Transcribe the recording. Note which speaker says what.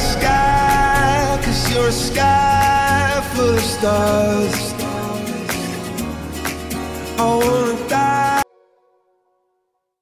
Speaker 1: sky, cause you're a sky full of stars. I wanna die.